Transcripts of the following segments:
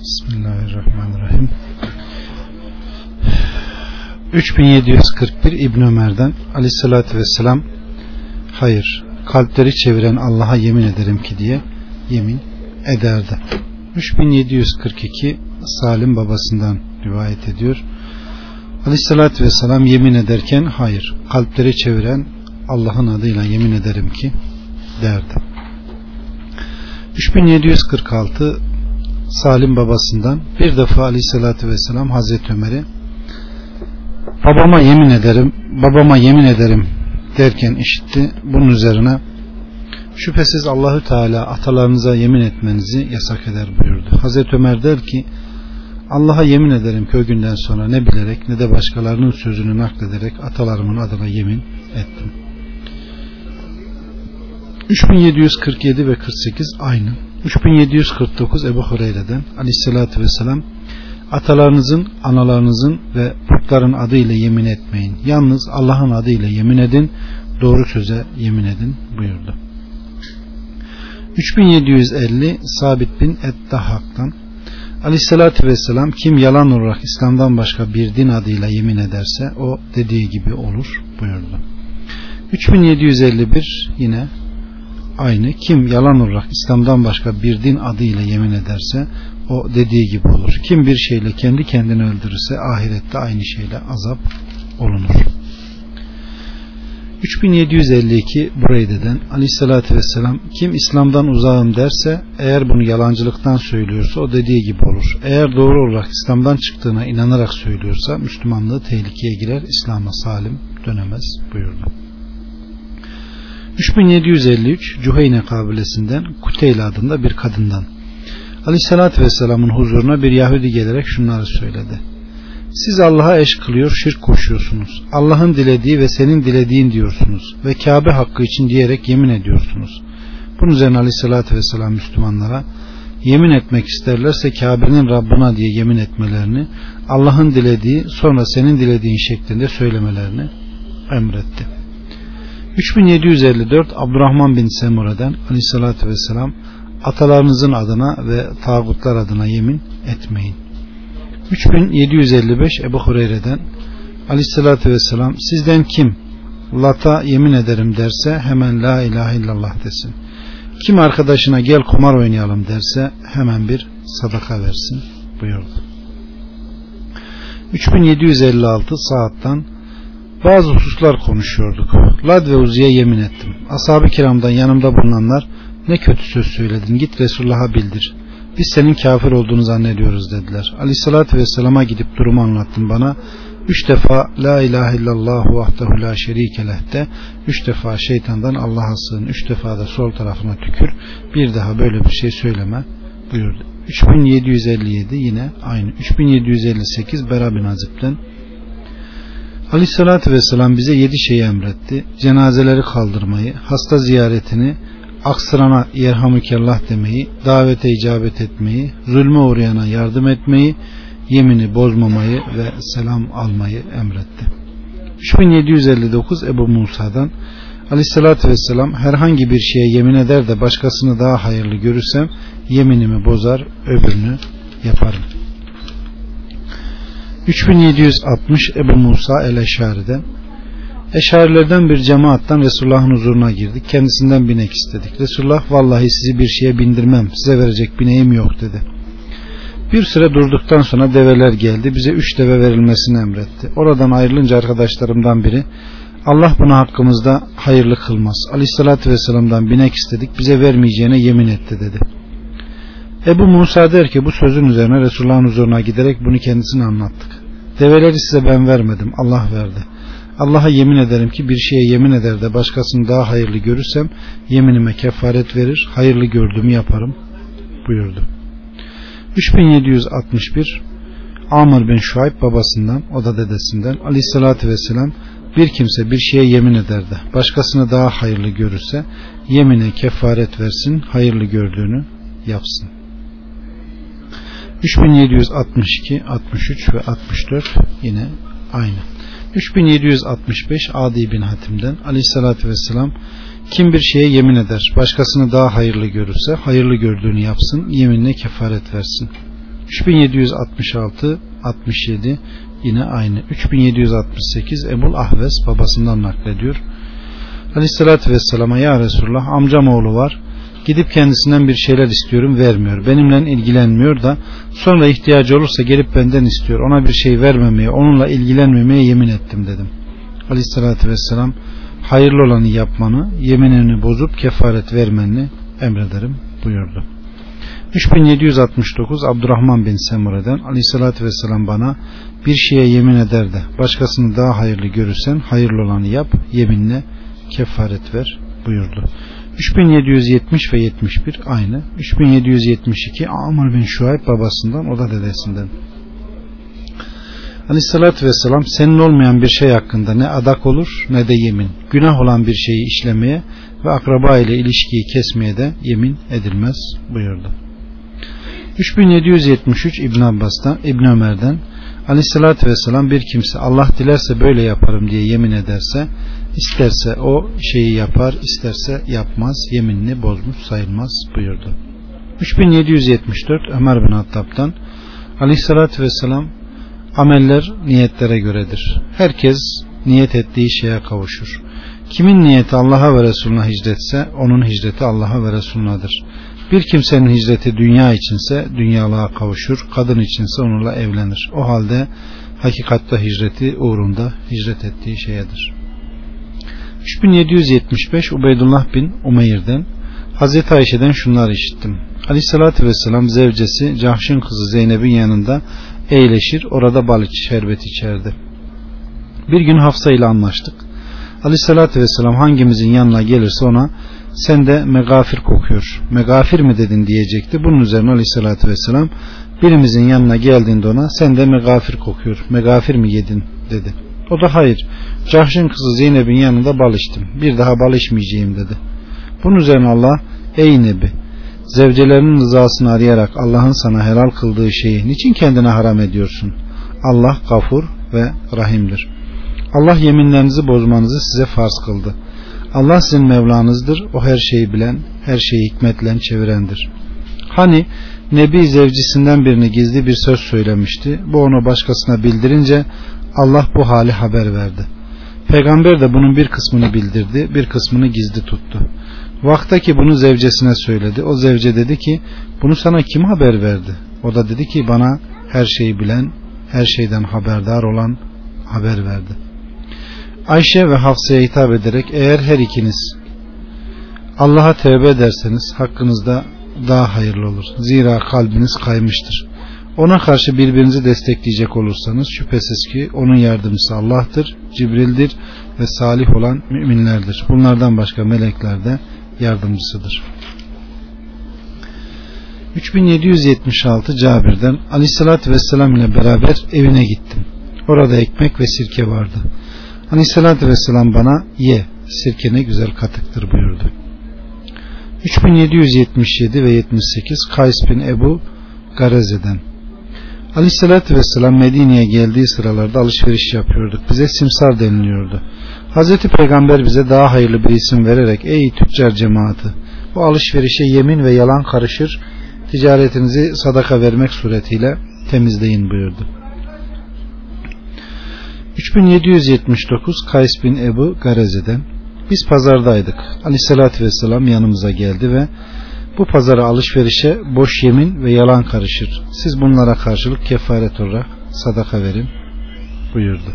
Bismillahirrahmanirrahim. 3741 İbn Ömer'den Aleyhisselatü Vesselam hayır kalpleri çeviren Allah'a yemin ederim ki diye yemin ederdi. 3742 Salim babasından rivayet ediyor. Aleyhissalatü Vesselam yemin ederken hayır kalpleri çeviren Allah'ın adıyla yemin ederim ki derdi. 3746 Salim babasından bir defa Aleyhisselatü Vesselam Hazreti Ömer'i babama yemin ederim babama yemin ederim derken işitti. Bunun üzerine şüphesiz Allahü Teala atalarınıza yemin etmenizi yasak eder buyurdu. Hazreti Ömer der ki Allah'a yemin ederim ki günden sonra ne bilerek ne de başkalarının sözünü naklederek atalarımın adına yemin ettim. 3747 ve 48 aynı. 3749 Ebu Hureyre'den Aleyhisselatü Vesselam atalarınızın, analarınızın ve putların adıyla yemin etmeyin. Yalnız Allah'ın adıyla yemin edin, doğru söze yemin edin buyurdu. 3750 Sabit bin Eddahak'tan Aleyhissalatü Vesselam kim yalan olarak İslam'dan başka bir din adıyla yemin ederse o dediği gibi olur buyurdu. 3751 yine aynı. Kim yalan olarak İslam'dan başka bir din adıyla yemin ederse o dediği gibi olur. Kim bir şeyle kendi kendini öldürürse ahirette aynı şeyle azap olunur. 3752 Bureyde'den Aleyhisselatü Vesselam kim İslam'dan uzağım derse eğer bunu yalancılıktan söylüyorsa o dediği gibi olur. Eğer doğru olarak İslam'dan çıktığına inanarak söylüyorsa Müslümanlığı tehlikeye girer İslam'a salim dönemez buyurdu. 3753 Cüheyne kabilesinden Kuteyla adında bir kadından Aleyhissalatü Vesselam'ın huzuruna bir Yahudi gelerek şunları söyledi. Siz Allah'a eş kılıyor, şirk koşuyorsunuz. Allah'ın dilediği ve senin dilediğin diyorsunuz. Ve Kabe hakkı için diyerek yemin ediyorsunuz. Bunun üzerine Aleyhissalatü Vesselam Müslümanlara yemin etmek isterlerse Kabe'nin Rabbına diye yemin etmelerini, Allah'ın dilediği sonra senin dilediğin şeklinde söylemelerini emretti. 3754 Abdurrahman bin Semura'dan Aleyhissalatü Vesselam atalarınızın adına ve tağutlar adına yemin etmeyin. 3755 Ebu Hureyre'den Aleyhissalatü Vesselam sizden kim Lat'a yemin ederim derse hemen la ilahe illallah desin. Kim arkadaşına gel kumar oynayalım derse hemen bir sadaka versin buyurdu. 3756 saatten bazı hususlar konuşuyorduk. Lad ve Uzi'ye yemin ettim. Ashab-ı kiramdan yanımda bulunanlar ne kötü söz söyledin git Resulullah'a bildir. Biz senin kafir olduğunu zannediyoruz dediler. Aleyhissalatü vesselama gidip durumu anlattın bana. Üç defa La ilahe illallah vahdehu la şerike lehte Üç defa şeytandan Allah'a sığın Üç defa da sol tarafına tükür Bir daha böyle bir şey söyleme buyurdu 3757 yine aynı 3758 Bera bin Azip'ten Aleyhissalatü vesselam bize yedi şeyi emretti cenazeleri kaldırmayı hasta ziyaretini aksırana yerhamükellah demeyi, davete icabet etmeyi, zulme uğrayana yardım etmeyi, yemini bozmamayı ve selam almayı emretti. 3759 Ebu Musa'dan Aleyhissalatü Vesselam herhangi bir şeye yemin eder de başkasını daha hayırlı görürsem yeminimi bozar öbürünü yaparım. 3760 Ebu Musa el-Eşari'den Eşarilerden bir cemaattan Resulullah'ın huzuruna girdik. Kendisinden binek istedik. Resulullah vallahi sizi bir şeye bindirmem. Size verecek bineğim yok dedi. Bir süre durduktan sonra develer geldi. Bize üç deve verilmesini emretti. Oradan ayrılınca arkadaşlarımdan biri Allah bunu hakkımızda hayırlı kılmaz. Aleyhissalatü Vesselam'dan binek istedik. Bize vermeyeceğine yemin etti dedi. Ebu Musa der ki bu sözün üzerine Resulullah'ın huzuruna giderek bunu kendisine anlattık. Develeri size ben vermedim. Allah verdi. Allah'a yemin ederim ki bir şeye yemin eder de başkasını daha hayırlı görürsem yeminime kefaret verir, hayırlı gördüğümü yaparım buyurdu. 3761 Amr bin Şuayb babasından o da dedesinden aleyhissalatü vesselam bir kimse bir şeye yemin eder de başkasını daha hayırlı görürse yemine kefaret versin hayırlı gördüğünü yapsın. 3762, 63 ve 64 yine aynı. 3765 Adi bin Hatim'den aleyhissalatü vesselam kim bir şeye yemin eder başkasını daha hayırlı görürse hayırlı gördüğünü yapsın yeminine kefaret versin. 3766 67 yine aynı. 3768 Ebul Ahves babasından naklediyor. Aleyhissalatü Vesselam'a ya Resulullah amcam oğlu var gidip kendisinden bir şeyler istiyorum vermiyor. Benimle ilgilenmiyor da sonra ihtiyacı olursa gelip benden istiyor. Ona bir şey vermemeye onunla ilgilenmemeye yemin ettim dedim. Aleyhissalatü Vesselam hayırlı olanı yapmanı yeminini bozup kefaret vermeni emrederim buyurdu. 3769 Abdurrahman bin Semure'den Aleyhissalatü Vesselam bana bir şeye yemin eder de başkasını daha hayırlı görürsen hayırlı olanı yap yeminle kefaret ver buyurdu 3770 ve 71 aynı. 3772 Amr bin Şuayb babasından o da dedesinden. Aleyhissalatü Vesselam senin olmayan bir şey hakkında ne adak olur ne de yemin. Günah olan bir şeyi işlemeye ve akraba ile ilişkiyi kesmeye de yemin edilmez buyurdu. 3773 İbn Abbas'tan İbn Ömer'den Aleyhissalatü Vesselam bir kimse Allah dilerse böyle yaparım diye yemin ederse isterse o şeyi yapar isterse yapmaz yeminini bozmuş sayılmaz buyurdu 3774 Ömer bin Hattab'dan Aleyhissalatü Vesselam ameller niyetlere göredir herkes niyet ettiği şeye kavuşur kimin niyeti Allah'a ve Resulüne hicretse onun hicreti Allah'a ve Resulünedir bir kimsenin hicreti dünya içinse dünyalığa kavuşur, kadın içinse onunla evlenir. O halde hakikatte hicreti uğrunda hicret ettiği şeyedir. 3775 Ubeydullah bin Umeyr'den Hazreti Ayşe'den şunlar işittim. Aleyhissalatü Vesselam zevcesi Cahş'ın kızı Zeynep'in yanında eğleşir, orada balık şerbet içerdi. Bir gün Hafsa ile anlaştık. Aleyhissalatü Vesselam hangimizin yanına gelirse ona sen de megafir kokuyor. Megafir mi dedin diyecekti. Bunun üzerine aleyhissalatü vesselam birimizin yanına geldiğinde ona sen de megafir kokuyor. Megafir mi yedin dedi. O da hayır. Cahş'ın kızı Zeynep'in yanında bal içtim. Bir daha bal içmeyeceğim dedi. Bunun üzerine Allah ey Nebi zevcelerinin rızasını arayarak Allah'ın sana helal kıldığı şeyi niçin kendine haram ediyorsun? Allah gafur ve rahimdir. Allah yeminlerinizi bozmanızı size farz kıldı. Allah sizin Mevlanızdır. O her şeyi bilen, her şeyi hikmetle çevirendir. Hani Nebi zevcisinden birini gizli bir söz söylemişti. Bu onu başkasına bildirince Allah bu hali haber verdi. Peygamber de bunun bir kısmını bildirdi, bir kısmını gizli tuttu. Vaktaki bunu zevcesine söyledi. O zevce dedi ki bunu sana kim haber verdi? O da dedi ki bana her şeyi bilen, her şeyden haberdar olan haber verdi.'' Ayşe ve Hafsa'ya hitap ederek eğer her ikiniz Allah'a tevbe ederseniz hakkınızda daha hayırlı olur. Zira kalbiniz kaymıştır. Ona karşı birbirinizi destekleyecek olursanız şüphesiz ki onun yardımcısı Allah'tır, Cibril'dir ve salih olan müminlerdir. Bunlardan başka melekler de yardımcısıdır. 3776 Cabir'den Aleyhisselatü Vesselam ile beraber evine gittim. Orada ekmek ve sirke vardı. Aleyhissalatü vesselam bana ye sirke ne güzel katıktır buyurdu. 3777 ve 78 Kays bin Ebu Gareze'den Aleyhissalatü vesselam Medine'ye geldiği sıralarda alışveriş yapıyorduk. Bize simsar deniliyordu. Hazreti Peygamber bize daha hayırlı bir isim vererek ey tüccar cemaati bu alışverişe yemin ve yalan karışır ticaretinizi sadaka vermek suretiyle temizleyin buyurdu. 3779 Kays bin Ebu Gareze'den biz pazardaydık. Aleyhissalatü vesselam yanımıza geldi ve bu pazara alışverişe boş yemin ve yalan karışır. Siz bunlara karşılık kefaret olarak sadaka verin buyurdu.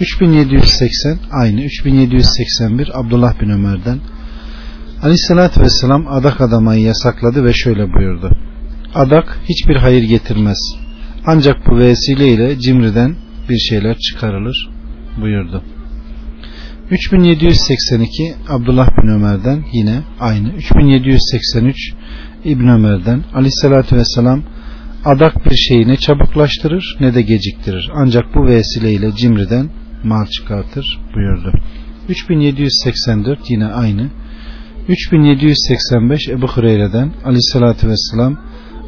3780 aynı 3781 Abdullah bin Ömer'den Aleyhissalatü vesselam adak adamayı yasakladı ve şöyle buyurdu. Adak hiçbir hayır getirmez. Ancak bu vesileyle cimriden bir şeyler çıkarılır buyurdu. 3782 Abdullah bin Ömer'den yine aynı. 3783 İbn Ömer'den Aleyhisselatü Vesselam adak bir şeyi ne çabuklaştırır ne de geciktirir. Ancak bu vesileyle cimriden mal çıkartır buyurdu. 3784 yine aynı. 3785 Ebu Hureyre'den Aleyhisselatü Vesselam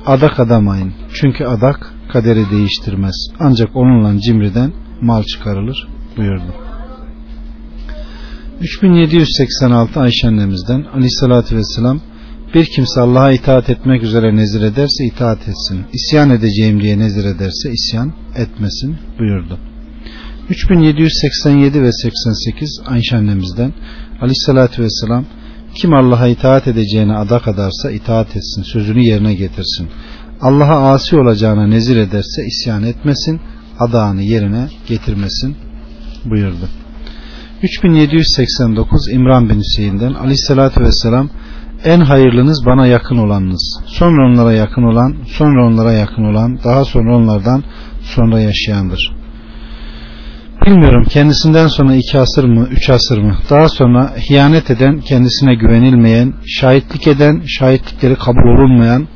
adak adamayın. Çünkü adak kaderi değiştirmez. Ancak onunla cimriden mal çıkarılır buyurdu. 3786 Ayşe annemizden Aleyhisselatü Vesselam Bir kimse Allah'a itaat etmek üzere nezir ederse itaat etsin. İsyan edeceğim diye nezir ederse isyan etmesin buyurdu. 3787 ve 88 Ayşe annemizden Aleyhisselatü Vesselam kim Allah'a itaat edeceğine adak adarsa itaat etsin, sözünü yerine getirsin. Allah'a asi olacağına nezir ederse isyan etmesin, adağını yerine getirmesin buyurdu. 3789 İmran bin Hüseyin'den Aleyhisselatü Vesselam en hayırlınız bana yakın olanınız. Sonra onlara yakın olan, sonra onlara yakın olan, daha sonra onlardan sonra yaşayandır. Bilmiyorum kendisinden sonra iki asır mı, üç asır mı? Daha sonra hiyanet eden, kendisine güvenilmeyen, şahitlik eden, şahitlikleri kabul olunmayan,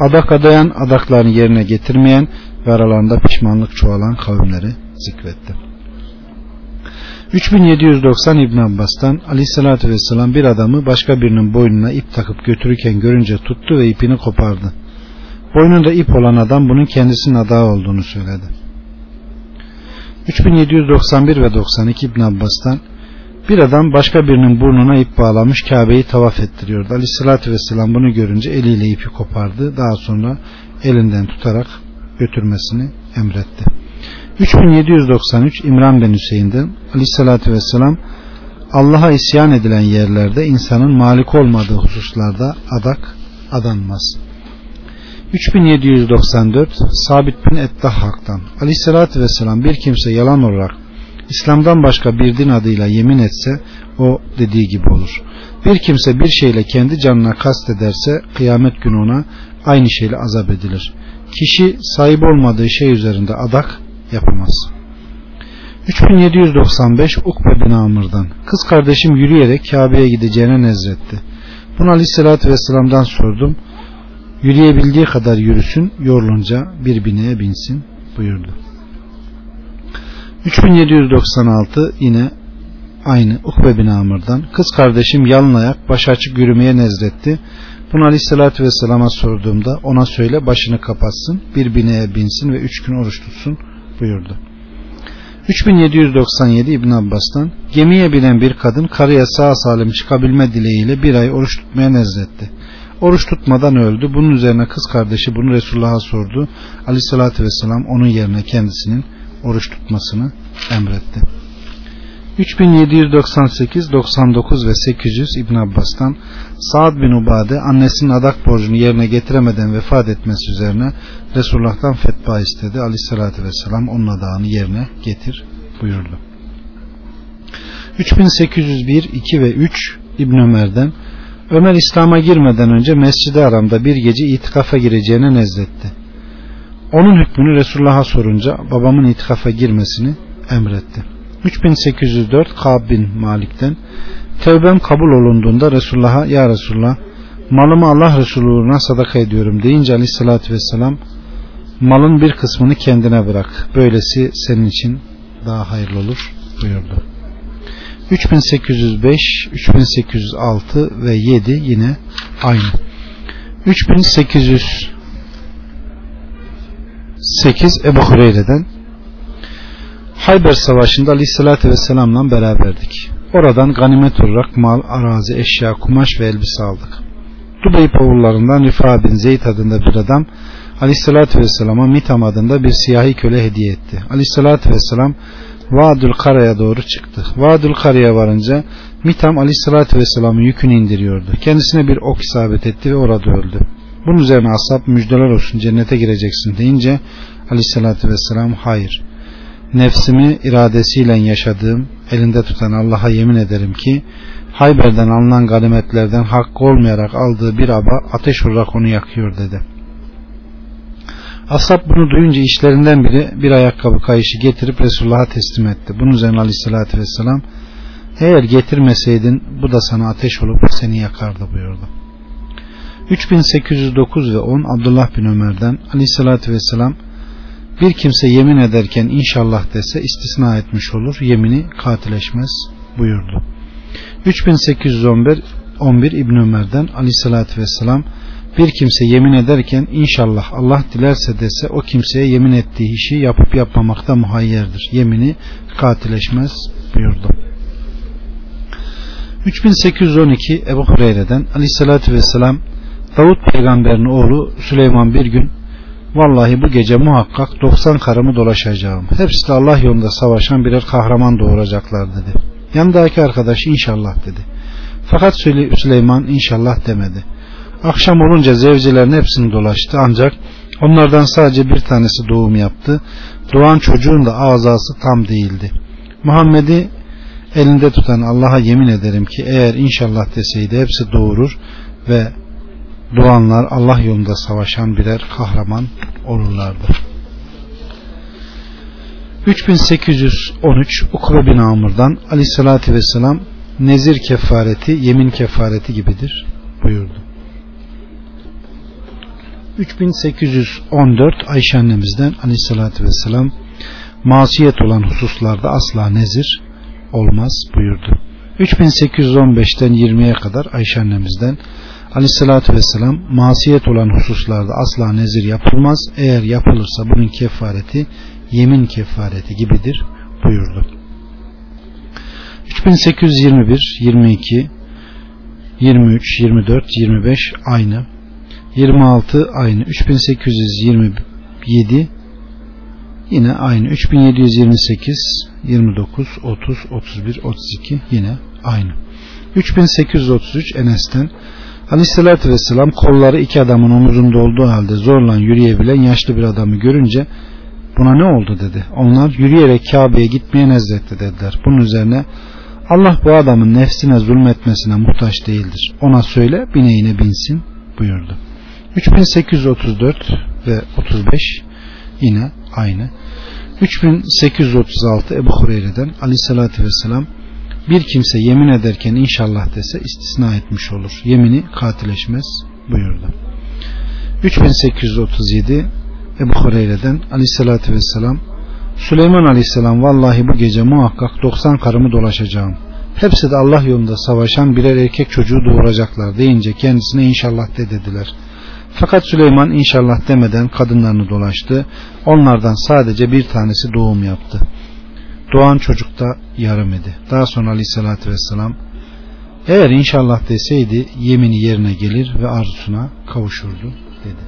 adak adayan, adaklarını yerine getirmeyen ve aralarında pişmanlık çoğalan kavimleri zikretti. 3790 İbn Abbas'tan Aleyhisselatü Vesselam bir adamı başka birinin boynuna ip takıp götürürken görünce tuttu ve ipini kopardı. Boynunda ip olan adam bunun kendisinin adağı olduğunu söyledi. 3791 ve 92 İbn Abbas'tan bir adam başka birinin burnuna ip bağlamış Kabe'yi tavaf ettiriyordu. Aleyhissalatü vesselam bunu görünce eliyle ipi kopardı. Daha sonra elinden tutarak götürmesini emretti. 3793 İmran bin Hüseyin'den Aleyhissalatü vesselam Allah'a isyan edilen yerlerde insanın malik olmadığı hususlarda adak adanmaz. 3794 Sabit bin Ettahhak'tan Aleyhisselatü Vesselam bir kimse yalan olarak İslam'dan başka bir din adıyla yemin etse o dediği gibi olur. Bir kimse bir şeyle kendi canına kast ederse kıyamet günü ona aynı şeyle azap edilir. Kişi sahip olmadığı şey üzerinde adak yapamaz. 3795 Ukbe bin Amr'dan Kız kardeşim yürüyerek Kabe'ye gideceğine nezretti. Bunu Aleyhisselatü Vesselam'dan sordum. Yürüyebildiği kadar yürüsün, yorulunca bir bineğe binsin buyurdu. 3796 yine aynı Ukbe bin Amr'dan kız kardeşim yalın ayak baş açık yürümeye nezretti. Bunu Aleyhisselatü Vesselam'a sorduğumda ona söyle başını kapatsın bir bineğe binsin ve üç gün oruç tutsun buyurdu. 3797 İbn Abbas'tan gemiye binen bir kadın karıya sağ salim çıkabilme dileğiyle bir ay oruç tutmaya nezretti. Oruç tutmadan öldü. Bunun üzerine kız kardeşi bunu Resulullah'a sordu. Aleyhissalatü vesselam onun yerine kendisinin oruç tutmasını emretti. 3798, 99 ve 800 İbn Abbas'tan Saad bin Ubade annesinin adak borcunu yerine getiremeden vefat etmesi üzerine Resulullah'tan fetva istedi. Aleyhissalatü vesselam onun adağını yerine getir buyurdu. 3801, 2 ve 3 İbn Ömer'den Ömer İslam'a girmeden önce Mescid-i Aram'da bir gece itikafa gireceğine nezletti. Onun hükmünü Resulullah'a sorunca babamın itikafa girmesini emretti. 3804 Kab bin Malik'ten Tevbem kabul olunduğunda Resulullah'a ya Resulullah malımı Allah Resulü'ne sadaka ediyorum deyince aleyhissalatü vesselam malın bir kısmını kendine bırak. Böylesi senin için daha hayırlı olur buyurdu. 3805, 3806 ve 7 yine aynı. 3808 Ebu Hureyre'den Hayber Savaşı'nda Aleyhisselatü Vesselam'la beraberdik. Oradan ganimet olarak mal, arazi, eşya, kumaş ve elbise aldık. Dubai povullarından Rifa bin Zeyd adında bir adam Aleyhisselatü Vesselam'a Mitam adında bir siyahi köle hediye etti. Aleyhisselatü Vesselam Vadül Kara'ya doğru çıktı. Vadül Kara'ya varınca Mitam aleyhissalatü vesselamın yükünü indiriyordu. Kendisine bir ok isabet etti ve orada öldü. Bunun üzerine ashab müjdeler olsun cennete gireceksin deyince aleyhissalatü vesselam hayır. Nefsimi iradesiyle yaşadığım elinde tutan Allah'a yemin ederim ki Hayber'den alınan ganimetlerden hakkı olmayarak aldığı bir aba ateş olarak onu yakıyor dedi. Ashab bunu duyunca işlerinden biri bir ayakkabı kayışı getirip Resulullah'a teslim etti. Bunun üzerine aleyhissalatü vesselam eğer getirmeseydin bu da sana ateş olup seni yakardı buyurdu. 3809 ve 10 Abdullah bin Ömer'den aleyhissalatü vesselam bir kimse yemin ederken inşallah dese istisna etmiş olur. Yemini katileşmez buyurdu. 3811 11 İbn Ömer'den aleyhissalatü vesselam bir kimse yemin ederken inşallah Allah dilerse dese o kimseye yemin ettiği işi yapıp yapmamakta muhayyerdir. Yemini katileşmez buyurdu. 3812 Ebu Hureyre'den aleyhissalatü vesselam Davut peygamberin oğlu Süleyman bir gün Vallahi bu gece muhakkak 90 karımı dolaşacağım. Hepsi de Allah yolunda savaşan birer kahraman doğuracaklar dedi. Yanındaki arkadaş inşallah dedi. Fakat Süleyman inşallah demedi. Akşam olunca zevcilerin hepsini dolaştı ancak onlardan sadece bir tanesi doğum yaptı. Doğan çocuğun da azası tam değildi. Muhammed'i elinde tutan Allah'a yemin ederim ki eğer inşallah deseydi hepsi doğurur ve doğanlar Allah yolunda savaşan birer kahraman olurlardı. 3813 Ukbe bin Amr'dan Ali sallallahu vesselam nezir kefareti yemin kefareti gibidir buyurdu. 3814 Ayşe annemizden Ali sallallahu vesselam masiyet olan hususlarda asla nezir olmaz buyurdu. 3815'ten 20'ye kadar Ayşe annemizden Aleyhissalatü vesselam masiyet olan hususlarda asla nezir yapılmaz. Eğer yapılırsa bunun kefareti yemin kefareti gibidir buyurdu. 3821, 22, 23, 24, 25 aynı. 26 aynı. 3827 yine aynı. 3728, 29, 30, 31, 32 yine aynı. 3833 Enes'ten Aleyhissalatü Vesselam kolları iki adamın omuzunda olduğu halde zorla yürüyebilen yaşlı bir adamı görünce buna ne oldu dedi. Onlar yürüyerek Kabe'ye gitmeye nezletti dediler. Bunun üzerine Allah bu adamın nefsine zulmetmesine muhtaç değildir. Ona söyle bineğine binsin buyurdu. 3834 ve 35 yine aynı. 3836 Ebu Hureyre'den Ali sallallahu bir kimse yemin ederken inşallah dese istisna etmiş olur. Yemini katileşmez buyurdu. 3837 Ebu Hureyre'den aleyhissalatü vesselam Süleyman aleyhisselam vallahi bu gece muhakkak 90 karımı dolaşacağım. Hepsi de Allah yolunda savaşan birer erkek çocuğu doğuracaklar deyince kendisine inşallah de dediler. Fakat Süleyman inşallah demeden kadınlarını dolaştı. Onlardan sadece bir tanesi doğum yaptı. Doğan çocuk da yarım idi. Daha sonra aleyhissalatü vesselam eğer inşallah deseydi yemini yerine gelir ve arzusuna kavuşurdu dedi.